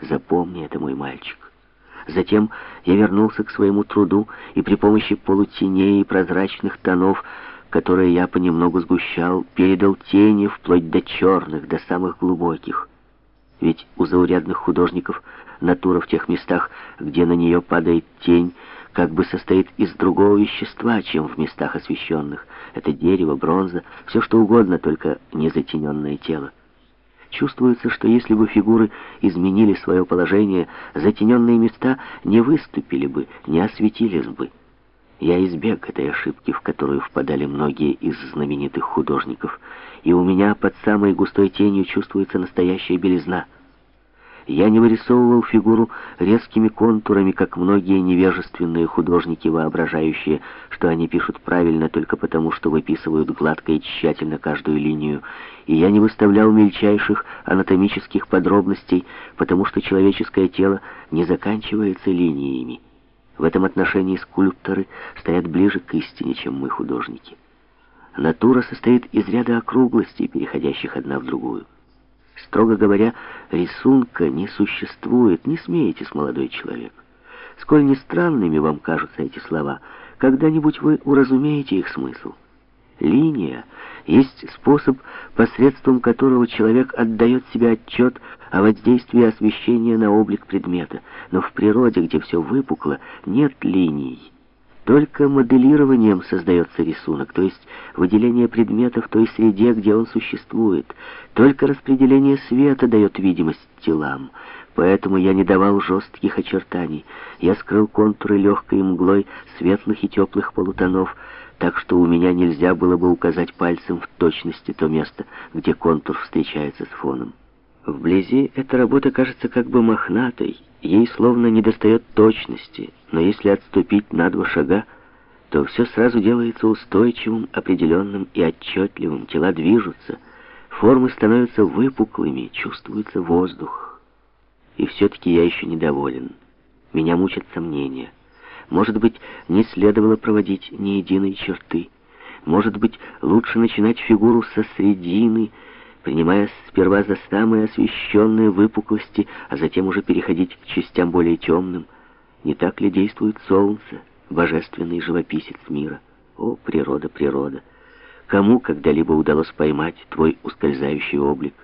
Запомни это, мой мальчик. Затем я вернулся к своему труду и при помощи полутеней и прозрачных тонов, которые я понемногу сгущал, передал тени вплоть до черных, до самых глубоких. Ведь у заурядных художников натура в тех местах, где на нее падает тень, как бы состоит из другого вещества, чем в местах освещенных. Это дерево, бронза, все что угодно, только не затененное тело. Чувствуется, что если бы фигуры изменили свое положение, затененные места не выступили бы, не осветились бы. Я избег этой ошибки, в которую впадали многие из знаменитых художников, и у меня под самой густой тенью чувствуется настоящая белизна — я не вырисовывал фигуру резкими контурами, как многие невежественные художники, воображающие, что они пишут правильно только потому, что выписывают гладко и тщательно каждую линию. И я не выставлял мельчайших анатомических подробностей, потому что человеческое тело не заканчивается линиями. В этом отношении скульпторы стоят ближе к истине, чем мы, художники. Натура состоит из ряда округлостей, переходящих одна в другую. Строго говоря, рисунка не существует, не смейтесь, молодой человек. Сколь не странными вам кажутся эти слова, когда-нибудь вы уразумеете их смысл. Линия есть способ, посредством которого человек отдает себе отчет о воздействии освещения на облик предмета, но в природе, где все выпукло, нет линий. Только моделированием создается рисунок, то есть выделение предмета в той среде, где он существует. Только распределение света дает видимость телам. Поэтому я не давал жестких очертаний. Я скрыл контуры легкой мглой светлых и теплых полутонов, так что у меня нельзя было бы указать пальцем в точности то место, где контур встречается с фоном. Вблизи эта работа кажется как бы мохнатой, ей словно недостает точности, но если отступить на два шага, то все сразу делается устойчивым, определенным и отчетливым, тела движутся, формы становятся выпуклыми, чувствуется воздух. И все-таки я еще недоволен. Меня мучат сомнения. Может быть, не следовало проводить ни единой черты. Может быть, лучше начинать фигуру со средины, принимая сперва за самые освещенные выпуклости, а затем уже переходить к частям более темным. Не так ли действует солнце, божественный живописец мира? О, природа, природа! Кому когда-либо удалось поймать твой ускользающий облик?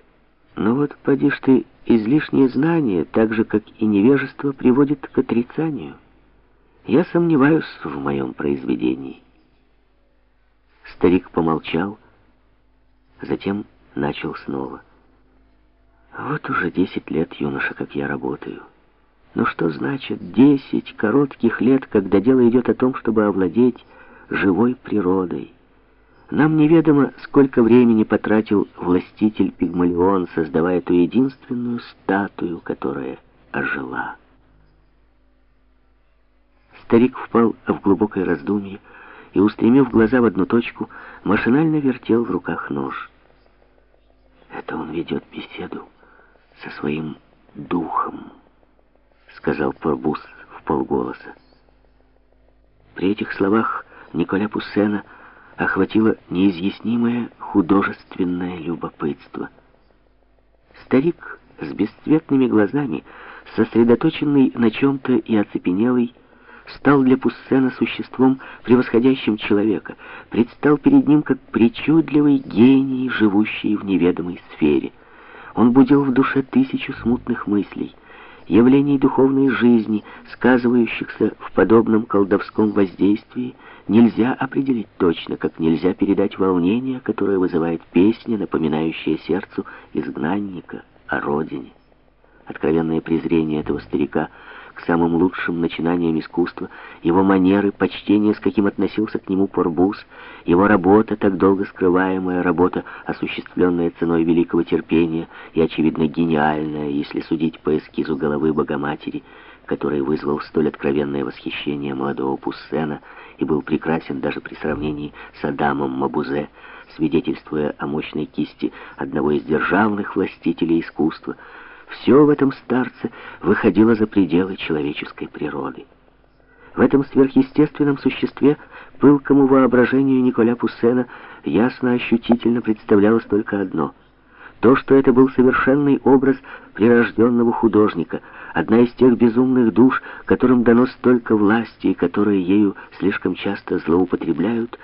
Но вот, поди ж ты, излишнее знание, так же, как и невежество, приводит к отрицанию. Я сомневаюсь в моем произведении. Старик помолчал, затем начал снова. Вот уже десять лет, юноша, как я работаю. Но что значит десять коротких лет, когда дело идет о том, чтобы овладеть живой природой? Нам неведомо, сколько времени потратил властитель Пигмалион, создавая ту единственную статую, которая ожила. Старик впал в глубокое раздумье и, устремив глаза в одну точку, машинально вертел в руках нож. Это он ведет беседу со своим духом, сказал Порбус в полголоса. При этих словах Николя Пуссена охватило неизъяснимое художественное любопытство. Старик с бесцветными глазами, сосредоточенный на чем-то и оцепенелый, стал для Пуссена существом, превосходящим человека, предстал перед ним как причудливый гений, живущий в неведомой сфере. Он будил в душе тысячу смутных мыслей, явлений духовной жизни, сказывающихся в подобном колдовском воздействии, нельзя определить точно, как нельзя передать волнение, которое вызывает песня, напоминающая сердцу изгнанника о родине. Откровенное презрение этого старика — к самым лучшим начинаниям искусства, его манеры, почтение, с каким относился к нему Порбус, его работа, так долго скрываемая, работа, осуществленная ценой великого терпения и, очевидно, гениальная, если судить по эскизу головы Богоматери, который вызвал столь откровенное восхищение молодого Пуссена и был прекрасен даже при сравнении с Адамом Мабузе, свидетельствуя о мощной кисти одного из державных властителей искусства — все в этом старце выходило за пределы человеческой природы. В этом сверхъестественном существе пылкому воображению Николя Пуссена ясно ощутительно представлялось только одно — То, что это был совершенный образ прирожденного художника, одна из тех безумных душ, которым дано столько власти и которые ею слишком часто злоупотребляют,